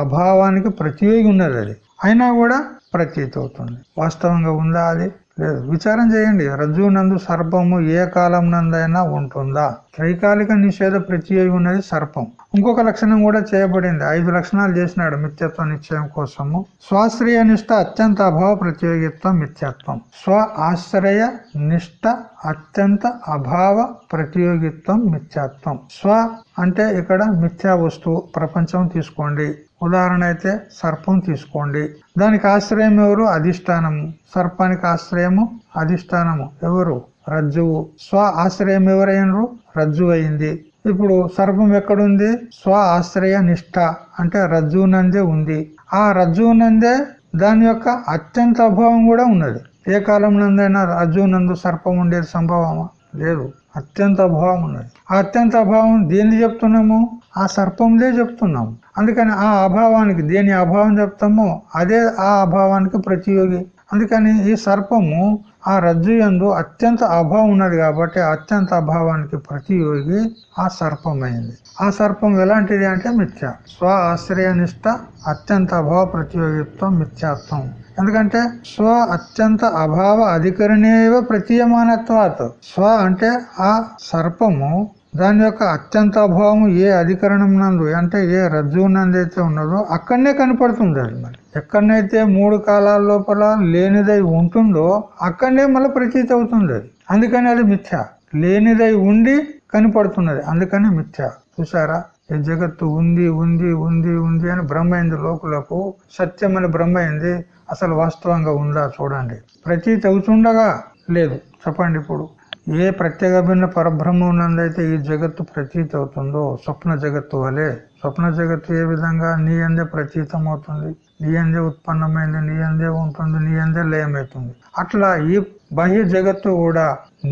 అభావానికి ప్రతియోగి ఉన్నది అది. అయినా కూడా ప్రతీతి అవుతుంది వాస్తవంగా ఉందా అది? లేదు. విచారం చేయండి. రజ్జు నందు సర్పము ఏ కాలం నందైనా ఉంటుందా? త్రైకాలిక నిషేధ ప్రతియోగి ఉన్నది సర్పం. ఇంకొక లక్షణం కూడా చేయబడింది. ఐదు లక్షణాలు చేసినాడు మిథ్యత్వ నిశ్చయం కోసము. స్వాశ్రయ నిష్ట అత్యంత అభావ ప్రతియోగిత్వం మిథ్యత్వం స్వ ఆశ్రయ నిష్ట అత్యంత అభావ ప్రతియోగిత్వం మిథ్యాత్వం స్వ అంటే ఇక్కడ మిథ్యా వస్తువు ప్రపంచం తీసుకోండి. ఉదాహరణ అయితే సర్పం తీసుకోండి. దానికి ఆశ్రయం ఎవరు? అధిష్టానము. సర్పానికి ఆశ్రయము అధిష్టానము ఎవరు? రజ్జువు. స్వ ఆశ్రయం ఎవరైనరు? రజ్జు అయింది ఇప్పుడు సర్పం ఎక్కడుంది? స్వ ఆశ్రయ నిష్ట అంటే రజ్జునందే ఉంది. ఆ రజ్జునందే దాని యొక్క అత్యంత అభావం కూడా ఉన్నది. ఏ కాలం నందైనా రజ్జునందు సర్పం ఉండేది సంభవమా? లేదు. అత్యంత అభావం ఉన్నది. ఆ అత్యంత అభావం దేన్ని చెప్తున్నాము? ఆ సర్పందే చెప్తున్నాం. అందుకని ఆ అభావానికి దేని అభావం చెప్తామో అదే ఆ అభావానికి ప్రతియోగి. అందుకని ఈ సర్పము ఆ రజ్జు ఎందు అత్యంత అభావం ఉన్నది కాబట్టి అత్యంత అభావానికి ప్రతియోగి ఆ సర్పమైంది. ఆ సర్పం ఎలాంటిది అంటే మిథ్య. స్వ ఆశ్రయనిష్ట అత్యంత అభావ ప్రతియోగిత్వం మిథ్యాత్వం. ఎందుకంటే స్వ అత్యంత అభావ అధికరణేవ ప్రతీయమానత్వాత్. స్వ అంటే ఆ సర్పము దాని యొక్క అత్యంత అభావము ఏ అధికరణం నందు అంటే ఏ రజ్జువు నందైతే ఉన్నదో అక్కడనే కనపడుతుంది అది మరి. ఎక్కడనైతే మూడు కాలాల లోపల లేనిదై ఉంటుందో అక్కడనే మళ్ళీ ప్రతీతి అవుతుంది అది అందుకని అది మిథ్య. లేనిదై ఉండి కనపడుతున్నది. అందుకని మిథ్య. చూసారా ఈ జగత్తు ఉంది ఉంది ఉంది ఉంది అని బ్రహ్మైంది లోకులకు సత్యం అని బ్రహ్మైంది అసలు వాస్తవంగా ఉందా చూడండి. ప్రతీతి అవుతుండగా లేదు. చెప్పండి ఇప్పుడు. ఏ ప్రత్యేక భిన్న పరబ్రహ్మం నందైతే ఈ జగత్తు ప్రతీతి అవుతుందో స్వప్న జగత్తు వలె. స్వప్న జగత్తు ఏ విధంగా నీ అందే ప్రతీతం అవుతుంది నీ అందే ఉత్పన్నమైంది నీ అందే ఉంటుంది నీ అందే లయమవుతుంది. అట్లా ఈ బాహ్య జగత్తు కూడా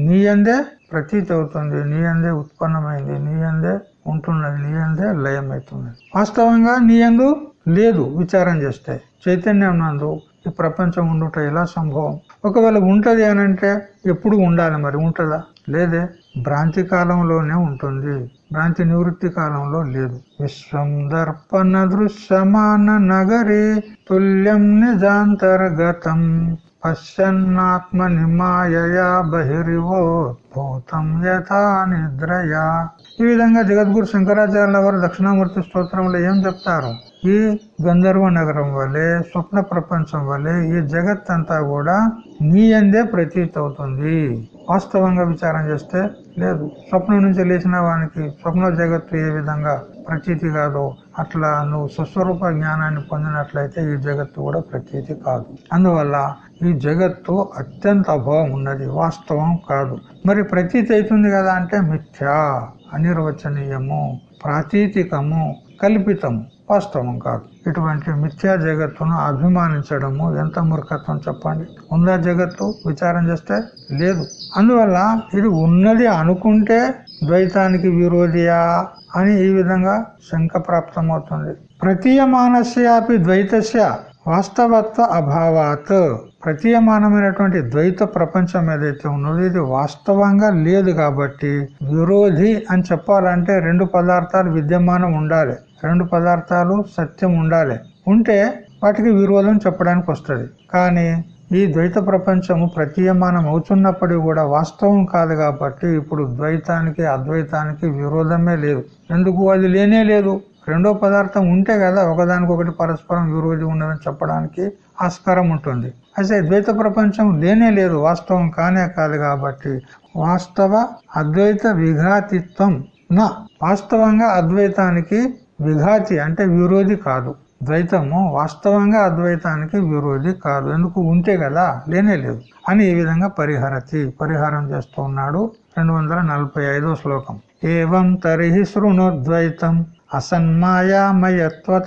నీ అందే ప్రతీతి అవుతుంది నీ అందే ఉత్పన్నమైంది నీ అందే ఉంటున్నది నీ అందే లయమవుతుంది వాస్తవంగా నీ అందు లేదు విచారం చేస్తే. చైతన్యం నందు ఈ ప్రపంచం ఉండుట ఎలా సంభవం? ఒకవేళ ఉంటది అని అంటే ఎప్పుడు ఉండాలి మరి? ఉంటుందా? లేదే. భ్రాంతి కాలంలోనే ఉంటుంది. భ్రాంతి నివృత్తి కాలంలో లేదు. విశ్వం దర్పణ దృశ్యమాన నగరే తుల్యం నిజాంతర్గతం పశ్చన్నాత్మ నిమాయయా బహిరివో భూతం యథా నిద్రయా. ఈ విధంగా జగద్గురు శంకరాచార్యుల వారు దక్షిణామూర్తి స్తోత్రంలో ఏం చెప్తారు? ఈ గంధర్వ నగరం వలె స్వప్న ప్రపంచం వలె ఈ జగత్ అంతా కూడా నీ అందే ప్రతీతి అవుతుంది. వాస్తవంగా విచారం చేస్తే లేదు. స్వప్నం నుంచి లేచిన వానికి స్వప్న జగత్తు ఏ విధంగా ప్రతీతి కాదు అట్లా నువ్వు సుస్వరూప జ్ఞానాన్ని పొందినట్లయితే ఈ జగత్తు కూడా ప్రతీతి కాదు. అందువల్ల ఈ జగత్తు అత్యంత అభావం ఉన్నది. వాస్తవం కాదు. మరి ప్రతీతి అవుతుంది కదా అంటే మిథ్యా అనిర్వచనీయము ప్రాతీతికము కల్పితం వాస్తవం కాదు. ఇటువంటి మిథ్యా జగత్తును అభిమానించడము ఎంత మూర్ఖత్వం చెప్పండి? ఉందా జగత్తు? విచారం చేస్తే లేదు. అందువల్ల ఇది ఉన్నది అనుకుంటే ద్వైతానికి విరోధియా అని ఈ విధంగా శంక ప్రాప్తమవుతుంది. ప్రతీయమానస్యాపి ద్వైతస్య వాస్తవత్వ అభావాత్. ప్రతీయమానమైనటువంటి ద్వైత ప్రపంచం ఏదైతే ఉన్నదో ఇది వాస్తవంగా లేదు కాబట్టి విరోధి అని చెప్పాలంటే రెండు పదార్థాలు విద్యమానం ఉండాలి. రెండు పదార్థాలు సత్యం ఉండాలి. ఉంటే వాటికి విరోధం చెప్పడానికి వస్తుంది. కానీ ఈ ద్వైత ప్రపంచము ప్రతీయమానం అవుతున్నప్పటికీ కూడా వాస్తవం కాదు కాబట్టి ఇప్పుడు ద్వైతానికి అద్వైతానికి విరోధమే లేదు. ఎందుకు అది లేనే లేదు? రెండో పదార్థం ఉంటే కదా ఒకదానికొకటి పరస్పరం విరోధి ఉండదని చెప్పడానికి ఆస్కారం ఉంటుంది. అయితే ద్వైత ప్రపంచం లేనే లేదు వాస్తవం కానే కాదు కాబట్టి వాస్తవ అద్వైత విఘాతిత్వం నా వాస్తవంగా అద్వైతానికి విఘాతి అంటే విరోధి కాదు. ద్వైతము వాస్తవంగా అద్వైతానికి విరోధి కాదు. ఎందుకు? ఉంటే కదా లేనే లేదు. అని ఈ విధంగా పరిహరతి పరిహారం చేస్తూ ఉన్నాడు రెండు వందల నలభై ఐదో శ్లోకం. ఏవం తరిహి శృణోద్వైతం అసన్మాయామయత్వత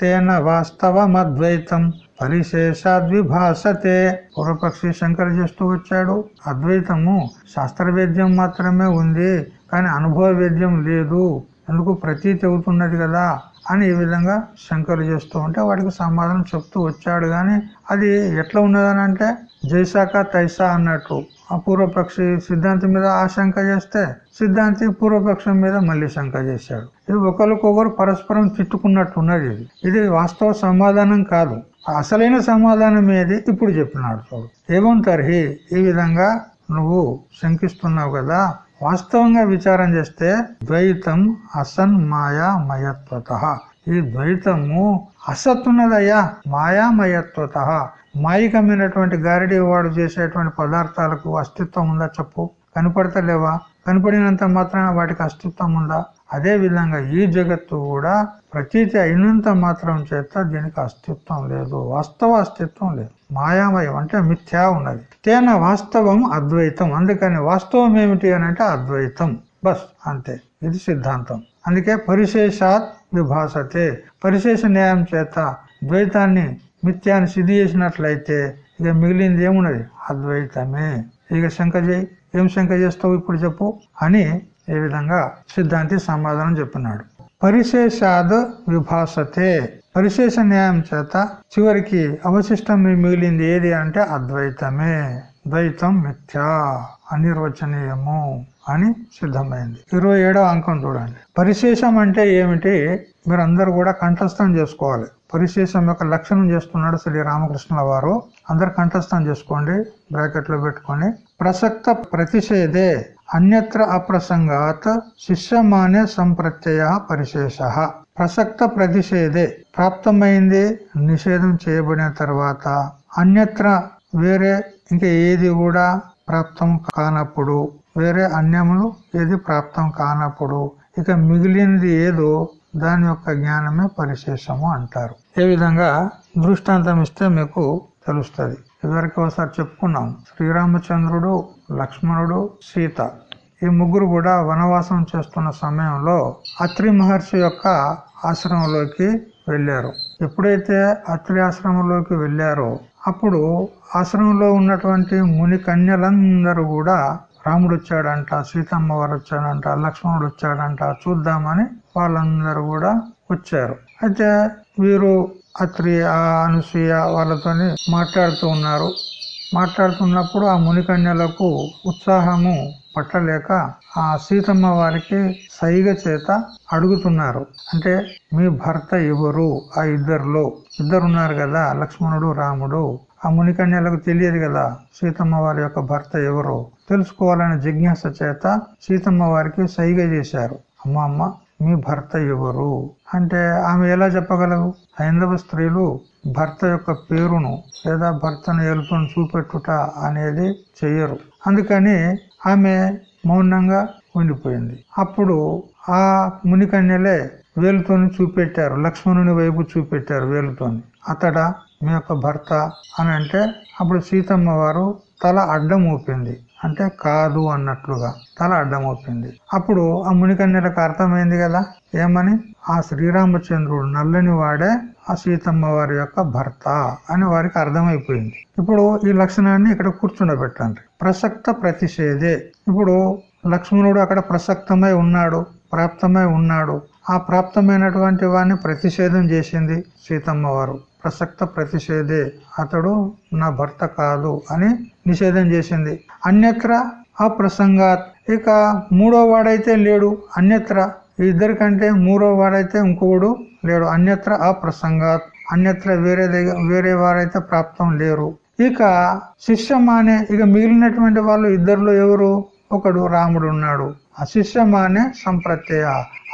తేన వాస్తవమద్వైతం పరిశేషాద్విభాసతే. పూర్వపక్షి శంకర చేస్తూ వచ్చాడు. అద్వైతము శాస్త్రవేద్యం మాత్రమే ఉంది కానీ అనుభవ వేద్యం లేదు. ఎందుకు ప్రతీతి అవుతున్నది కదా అని ఈ విధంగా శంకరు చేస్తూ ఉంటే వాడికి సమాధానం చెప్తూ వచ్చాడు. గాని అది ఎట్లా ఉన్నదని అంటే జైసాక తైసా అన్నట్టు. ఆ పూర్వపక్షి సిద్ధాంతి మీద ఆ చేస్తే సిద్ధాంతి పూర్వపక్షం మీద మళ్ళీ శంక చేశాడు. ఇది ఒకరికొకరు పరస్పరం తిట్టుకున్నట్టు ఉన్నది ఇది. ఇది వాస్తవ సమాధానం కాదు. అసలైన సమాధానం ఏది? ఇప్పుడు చెప్పినాడు చూడు. ఏవం తర్హి? ఈ విధంగా నువ్వు శంకిస్తున్నావు కదా. వాస్తవంగా విచారం చేస్తే ద్వైతం అసన్ మాయా మయత్వత. ఈ ద్వైతము అసత్ ఉన్నదయ్యా మాయామయత్వత మాయికమైనటువంటి గారిడి వాడు చేసేటువంటి పదార్థాలకు అస్తిత్వం ఉందా చెప్పు. కనపడతలేవా? కనపడినంత మాత్రాన వాటికి అస్తిత్వం ఉందా? అదే విధంగా ఈ జగత్తు కూడా ప్రతీతి అయినంత మాత్రం చేత దీనికి అస్తిత్వం లేదు వాస్తవ అస్తిత్వం లేదు మాయామయం అంటే మిథ్యా ఉన్నది. తేన వాస్తవం అద్వైతం అందుకని వాస్తవం ఏమిటి అని అంటే అద్వైతం. బస్ అంతే ఇది సిద్ధాంతం. అందుకే పరిశేషాత్ విభాసతే. పరిశేష న్యాయం చేత ద్వైతాన్ని మిథ్యాన్ని సిద్ధి చేసినట్లయితే ఇక మిగిలింది ఏమున్నది? అద్వైతమే. ఇక శంక చేయి. ఏం శంక చేస్తావు ఇప్పుడు చెప్పు? అని ఈ విధంగా సిద్ధాంతి సమాధానం చెప్పినాడు పరిశేషాద్ విభాసతే. పరిశేష న్యాయం చేత చివరికి అవశిష్టం మిగిలింది ఏది అంటే అద్వైతమే. ద్వైతం మిథ్యా అనిర్వచనీయము అని సిద్ధమైంది. ఇరవై ఏడో అంకం చూడండి. పరిశేషం అంటే ఏమిటి? మీరు అందరు కూడా కంఠస్థం చేసుకోవాలి. పరిశేషం యొక్క లక్షణం చేస్తున్నాడు శ్రీ రామకృష్ణుల వారు. అందరు కంఠస్థం చేసుకోండి. బ్రాకెట్లో పెట్టుకొని. ప్రసక్త ప్రతిషేధే. అన్యత్ర అప్రసంగాత్ శిష్యమానే సంప్రత్యయ పరిశేష. ప్రసక్త ప్రతిషేధే ప్రాప్తమైంది నిషేధం చేయబడిన తర్వాత అన్యత్ర వేరే ఇంకా ఏది కూడా ప్రాప్తం కానప్పుడు వేరే అన్యములు ఏది ప్రాప్తం కానప్పుడు ఇక మిగిలినది ఏదో దాని యొక్క జ్ఞానమే పరిశేషము అంటారు. ఏ విధంగా దృష్టాంతం ఇస్తే మీకు తెలుస్తుంది. ఇదివరకు ఒకసారి చెప్పుకున్నాం శ్రీరామచంద్రుడు లక్ష్మణుడు సీత. ఈ ముగ్గురు కూడా వనవాసం చేస్తున్న సమయంలో అత్రి మహర్షి యొక్క ఆశ్రమంలోకి వెళ్ళారు. ఎప్పుడైతే అత్రి ఆశ్రమంలోకి వెళ్ళారో అప్పుడు ఆశ్రమంలో ఉన్నటువంటి ముని కన్యలందరూ కూడా రాముడు వచ్చాడంట సీతమ్మ వారు వచ్చాడంట లక్ష్మణుడు వచ్చాడంట చూద్దామని వాళ్ళందరూ కూడా వచ్చారు. అయితే వీరు అత్రి అనసూయ వాళ్ళతోని మాట్లాడుతూ ఉన్నారు. మాట్లాడుతున్నప్పుడు ఆ మునికన్యలకు ఉత్సాహము పట్టలేక ఆ సీతమ్మ వారికి సైగ చేత అడుగుతున్నారు. అంటే మీ భర్త ఎవరు? ఆ ఇద్దరులో ఇద్దరు ఉన్నారు కదా లక్ష్మణుడు రాముడు. ఆ మునికన్యలకు తెలియదు కదా సీతమ్మ వారి యొక్క భర్త ఎవరు? తెలుసుకోవాలనే జిజ్ఞాస చేత సీతమ్మ వారికి సైగ చేశారు. అమ్మ అమ్మ మీ భర్త ఎవరు? అంటే ఆమె ఎలా చెప్పగలదు? హైందవ స్త్రీలు భర్త యొక్క పేరును లేదా భర్తను ఏలుకొని చూపెట్టుట అనేది చెయ్యరు. అందుకని ఆమె మౌనంగా ఉండిపోయింది. అప్పుడు ఆ మునికన్యలే వేలుతోని చూపెట్టారు. లక్ష్మణుని వైపు చూపెట్టారు వేలుతోని. అతడ మీ యొక్క భర్త అని అంటే అప్పుడు సీతమ్మ వారు తల అడ్డం ఊపింది. అంటే కాదు అన్నట్లుగా తల అడ్డమవుతుంది. అప్పుడు ఆ మునికన్యలకు అర్థమైంది కదా? ఏమని? ఆ శ్రీరామచంద్రుడు నల్లని వాడే ఆ సీతమ్మ వారి యొక్క భర్త అని వారికి అర్థమైపోయింది. ఇప్పుడు ఈ లక్షణాన్ని ఇక్కడ కూర్చుండబెట్టండి. ప్రసక్త ప్రతిషేధే. ఇప్పుడు లక్ష్మణుడు అక్కడ ప్రసక్తమై ఉన్నాడు ప్రాప్తమై ఉన్నాడు. ఆ ప్రాప్తమైనటువంటి వాడిని ప్రతిషేధం చేసింది సీతమ్మ వారు. ప్రసక్త ప్రతిషేధే. అతడు నా భర్త కాదు అని నిషేధం చేసింది. అన్యత్ర అప్రసంగాత్. ఇక మూడో వాడైతే లేడు. అన్యత్ర ఇద్దరికంటే మూడో వాడైతే ఇంకోడు లేడు. అన్యత్ర అప్రసంగాత్. అన్యత్ర వేరే వేరే వారైతే ప్రాప్తం లేరు. ఇక శిష్యమానే ఇక మిగిలినటువంటి వాళ్ళు ఇద్దరులో ఎవరు? ఒకడు రాముడు ఉన్నాడు. అశిష్యమానే సంప్రత్యయ.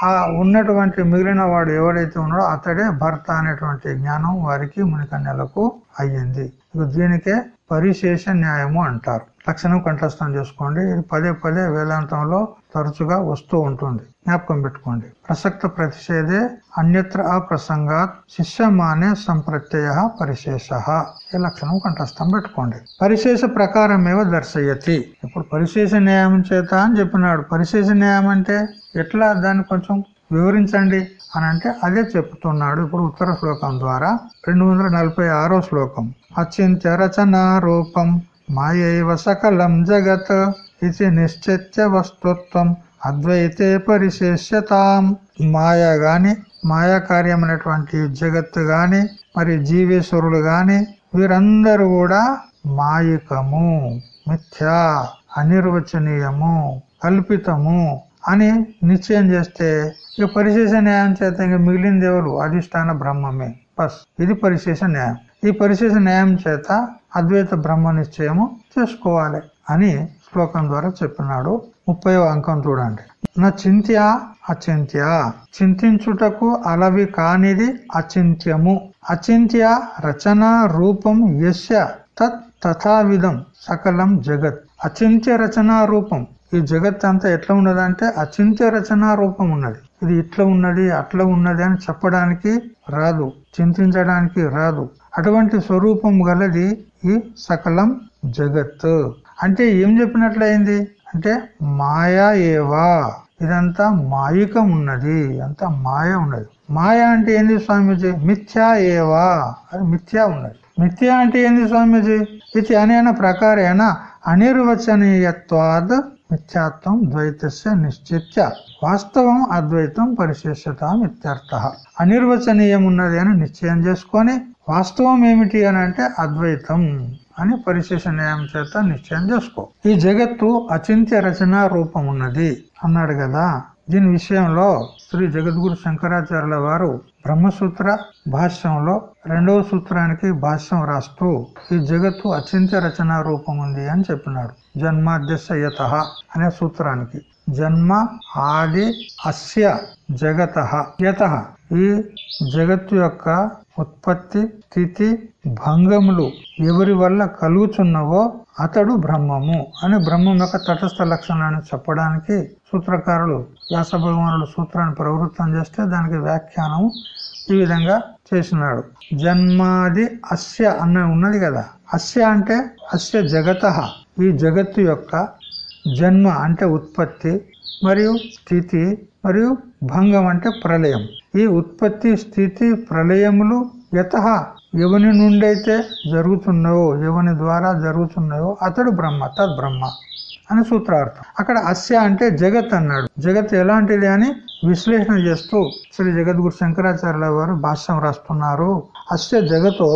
ఆ ఉన్నటువంటి మిగిలిన వాడు ఎవడైతే ఉన్నాడో అతడే భర్త అనేటువంటి జ్ఞానం వారికి మునికన్యలకు అయ్యింది. దీనికే పరిశేష న్యాయము అంటారు. లక్షణం కంఠస్థం చేసుకోండి. ఇది పదే పదే వేదాంతంలో తరచుగా వస్తూ ఉంటుంది. జ్ఞాపకం పెట్టుకోండి. ప్రసక్త ప్రతిషేధే అన్యత్ర అప్రసంగాత్ శిష్యమానే సంప్రత్యయ పరిశేష ఈ లక్షణం కంఠస్థం పెట్టుకోండి. పరిశేష ప్రకారమేవ దర్శయతి. ఇప్పుడు పరిశేష న్యాయం చేత అని చెప్పినాడు. పరిశేష న్యాయం అంటే ఎట్లా? దాన్ని కొంచెం వివరించండి అని అంటే అదే చెప్తున్నాడు ఇప్పుడు ఉత్తర శ్లోకం ద్వారా. రెండు శ్లోకం. అచింత్య రచనా రూపం. మాయైవ సకలం జగత్. ఇది నిశ్చిత్య వస్తుత్వం అద్వైతే పరిశేష్యతాం మాయ గాని మాయా కార్యమైనటువంటి జగత్తు గాని మరి జీవేశ్వరులు గాని వీరందరూ కూడా మాయికము మిథ్యా అనిర్వచనీయము కల్పితము అని నిశ్చయం చేస్తే ఇక పరిశేష న్యాయం చేత ఇంక మిగిలింది ఎవరు? అధిష్టాన బ్రహ్మమే. బస్. ఇది పరిశేష న్యాయం. ఈ పరిశేష న్యాయం చేత అద్వైత బ్రహ్మ నిశ్చయము చేసుకోవాలి అని శ్లోకం ద్వారా చెప్పినాడు. ముప్పై అంకం చూడండి. నా చింత్య అచింత్య. చింతించుటకు అలవి కానిది అచింత్యము. అచింత్య రచన రూపం యశ తత్ తథావిధం సకలం జగత్. అచింత్య రచనా రూపం. ఈ జగత్ అంతా ఎట్లా ఉన్నదంటే అచింత్య రచనా రూపం ఉన్నది. ఇది ఇట్లా ఉన్నది అట్లా ఉన్నది అని చెప్పడానికి రాదు. చింతించడానికి రాదు. అటువంటి స్వరూపం గలది ఈ సకలం జగత్. అంటే ఏం చెప్పినట్లయింది? అంటే మాయా ఏవా? ఇదంతా మాయికం ఉన్నది అంతా మాయ ఉన్నది. మాయ అంటే ఏంది స్వామీజీ? మిథ్యా ఏవా? అది మిథ్యా ఉన్నది. మిథ్యా అంటే ఏంది స్వామీజీ? ఇది అనేన ప్రకారేణ అనిర్వచనీయత్వాద్ మిథ్యాత్వం ద్వైతస్య నిశ్చిత్య. వాస్తవం అద్వైతం పరిశేషత ఇత్యర్థ. అనిర్వచనీయం ఉన్నది అని నిశ్చయం చేసుకొని వాస్తవం ఏమిటి అని అంటే అద్వైతం. అని పరిశేష న్యాయం చేత నిశ్చయం చేసుకో. ఈ జగత్తు అచింత్య రచన రూపం ఉన్నది అన్నాడు కదా. దీని విషయంలో శ్రీ జగద్గురు శంకరాచార్యుల వారు బ్రహ్మసూత్ర భాష్యంలో రెండవ సూత్రానికి భాష్యం రాస్తూ ఈ జగత్తు అచింత్య రచన రూపం ఉంది అని చెప్పినాడు. జన్మాద్యశ యత అనే సూత్రానికి. జన్మ ఆది అస్య జగత. యత ఈ జగత్తు యొక్క ఉత్పత్తి స్థితి భంగములు ఎవరి వల్ల కలుగుచున్నవో అతడు బ్రహ్మము అని బ్రహ్మం యొక్క తటస్థ లక్షణాన్ని చెప్పడానికి సూత్రకారులు వ్యాస భగవానుడు సూత్రాన్ని ప్రవృత్తం చేస్తే దానికి వ్యాఖ్యానం ఈ విధంగా చేసినాడు. జన్మాది అస్య అన్న ఉన్నది కదా. అస్య అంటే అస్య జగత. ఈ జగత్తు యొక్క జన్మ అంటే ఉత్పత్తి మరియు స్థితి మరియు భంగం అంటే ప్రళయం. ఈ ఉత్పత్తి స్థితి ప్రళయములు యత ఎవని నుండైతే జరుగుతున్నాయో ఎవని ద్వారా జరుగుతున్నాయో అతడు బ్రహ్మ తద్ బ్రహ్మ అని సూత్రార్థం. అక్కడ అస్య అంటే జగత్ అన్నాడు. జగత్ ఎలాంటిది అని విశ్లేషణ చేస్తూ శ్రీ జగద్గురు శంకరాచార్యుల వారు భాష్యం రాస్తున్నారు. అస్య జగతో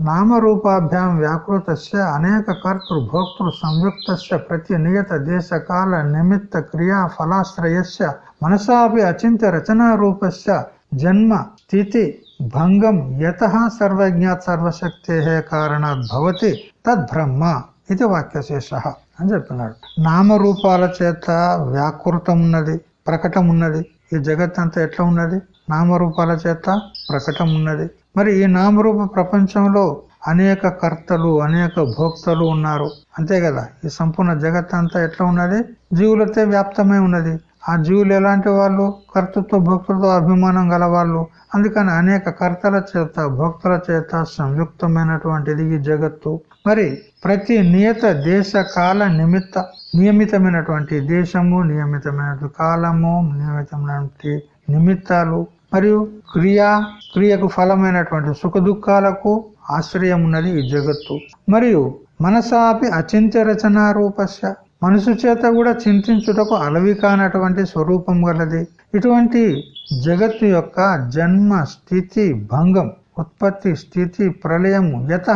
నామరూపాభ్యాం వ్యాకృతస్య అనేక కర్తృ భోక్తృ సంయుక్తస్య ప్రతి నియత దేశ కాల నిమిత్త క్రియా ఫలాశ్రయస్య మనసాపి అచింత్య రచనారూపస్య జన్మ స్థితి భంగం యత సర్వజ్ఞాత్ సర్వశక్తే కారణాత్ భవతి తద్బ్రహ్మ ఇది వాక్యశేష అని చెప్తున్నాడు నామరూపాల చేత వ్యాకృతం ఉన్నది ప్రకటం ఉన్నది. ఈ జగత్ అంతా ఎట్లా ఉన్నది? నామరూపాల చేత ప్రకటం ఉన్నది. మరి ఈ నామరూప ప్రపంచంలో అనేక కర్తలు అనేక భోక్తలు ఉన్నారు. అంతే కదా? ఈ సంపూర్ణ జగత్ అంతా ఎట్లా ఉన్నది? జీవులతో వ్యాప్తమై ఉన్నది. ఆ జీవులు ఎలాంటి వాళ్ళు? కర్తృత్వ భక్తులతో అభిమానం గల వాళ్ళు. అందుకని అనేక కర్తల చేత భక్తుల చేత సంయుక్తమైనటువంటిది ఈ జగత్తు. మరి ప్రతి నియత దేశ కాల నిమిత్త నియమితమైనటువంటి దేశము నియమితమైనటువంటి కాలము నియమితమైనటువంటి నిమిత్తాలు మరియు క్రియా క్రియకు ఫలమైనటువంటి సుఖ దుఃఖాలకు ఆశ్రయం ఉన్నది ఈ జగత్తు. మరియు మనసాపి అచింత్య రచనా రూపస్య. మనసు చేత కూడా చింతించుటకు అలవి కానటువంటి స్వరూపం గలది. ఇటువంటి జగత్తు యొక్క జన్మ స్థితి భంగం ఉత్పత్తి స్థితి ప్రళయము యత.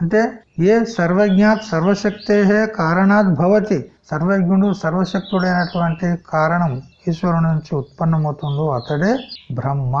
అంటే ఏ సర్వజ్ఞాత్ సర్వశక్తే కారణాత్ భవతి. సర్వజ్ఞుడు సర్వశక్తుడైనటువంటి కారణం ఈశ్వరు నుంచి ఉత్పన్నమవుతుందో అతడే బ్రహ్మ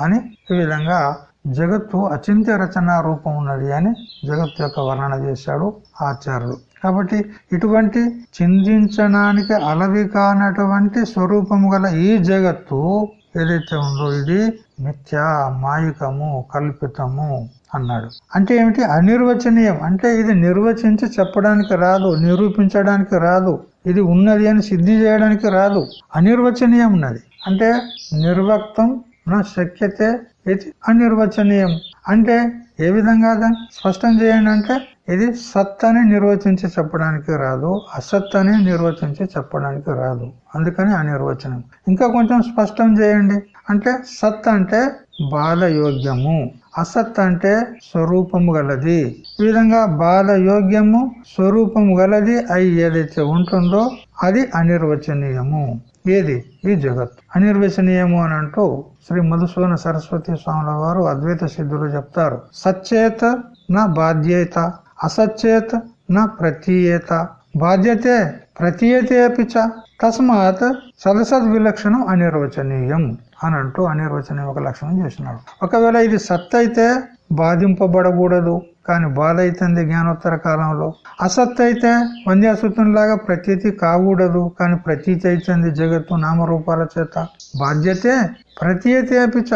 అని ఈ విధంగా జగత్తు అచింత్య రచన రూపం ఉన్నది అని జగత్తు యొక్క వర్ణన చేశాడు ఆచార్యుడు. కాబట్టి ఇటువంటి చిందించడానికి అలవి కానటువంటి స్వరూపము గల ఈ జగత్తు ఏదైతే ఉందో ఇది మిథ్య మాయికము కల్పితము అన్నాడు. అంటే ఏమిటి? అనిర్వచనీయం. అంటే ఇది నిర్వచించి చెప్పడానికి రాదు నిరూపించడానికి రాదు. ఇది ఉన్నది అని సిద్ధి చేయడానికి రాదు. అనిర్వచనీయం ఉన్నది. అంటే నిర్వక్తం నా శక్యతే ఇది అనిర్వచనీయం. అంటే ఏ విధంగా స్పష్టం చేయండి అంటే ఇది సత్ అని నిర్వచించి చెప్పడానికి రాదు అసత్ అని నిర్వచించి చెప్పడానికి రాదు. అందుకని అనిర్వచనం. ఇంకా కొంచెం స్పష్టం చేయండి. అంటే సత్ అంటే బాలయోగ్యము అసత్ అంటే స్వరూపము గలది. ఈ విధంగా బాలయోగ్యము స్వరూపము గలది అయి ఏదైతే ఉంటుందో అది అనిర్వచనీయము. ఏది? ఈ జగత్. అనిర్వచనీయము అని అంటూ శ్రీ మధుసూన సరస్వతి స్వాముల వారు అద్వైత సిద్ధులు చెప్తారు. సచ్చేత నా బాధ్యత. అసచ్చేత్ నా ప్రతీయత. బాధ్యతే ప్రతీయతే అపిచ తస్మాత్ సదసద్ విలక్షణం అనిర్వచనీయం అని అంటూ అనిర్వచనీయం ఒక లక్షణం చేసినాడు. ఒకవేళ ఇది సత్ అయితే బాధింపబడకూడదు. కానీ బాధ అవుతుంది జ్ఞానోత్తర కాలంలో. అసత్ అయితే వంద్యాసూత్రంలాగా ప్రతీతి కాకూడదు కానీ ప్రతీతి అవుతుంది జగత్తు నామరూపాల చేత. బాధ్యతే ప్రతీయతే అపిచ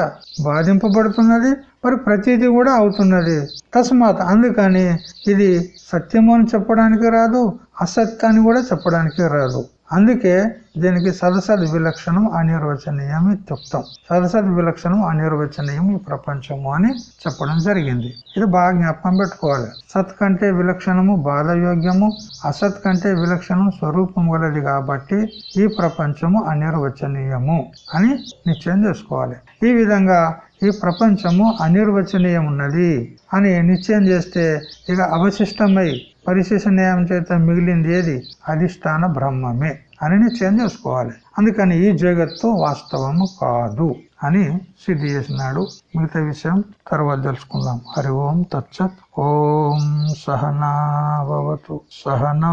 బాధింపబడుతున్నది మరి ప్రతీతి కూడా అవుతున్నది. తస్మాత్ అందుకని ఇది సత్యము అని చెప్పడానికి రాదు అసత్యాన్ని కూడా చెప్పడానికి రాదు. అందుకే దీనికి సదసద్ విలక్షణం అనిర్వచనీయం ఇత్యుక్తం సదసద్ విలక్షణం అనిర్వచనీయం ఈ ప్రపంచము అని చెప్పడం జరిగింది. ఇది బాగా జ్ఞాపకం పెట్టుకోవాలి. సత్ కంటే విలక్షణము బాధయోగ్యము అసత్ కంటే విలక్షణం స్వరూపం గలది కాబట్టి ఈ ప్రపంచము అనిర్వచనీయము అని నిశ్చయం చేసుకోవాలి. ఈ విధంగా ఈ ప్రపంచము అనిర్వచనీయం ఉన్నది అని నిశ్చయం చేస్తే ఇక అవశిష్టమై పరిశేష న్యాయం చేత మిగిలింది ఏది? అధిష్టాన బ్రహ్మమే. అని నిశ్చయం చేసుకోవాలి. అందుకని ఈ జగత్తు వాస్తవము కాదు అని సిద్ధి చేసినాడు. మిగతా విషయం తర్వాత తెలుసుకుందాం. హరి ఓం తచ్చత్ ఓం సహనావతు సహనో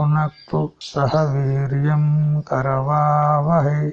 భునక్తు. సహ వీర్యం కరవావహై.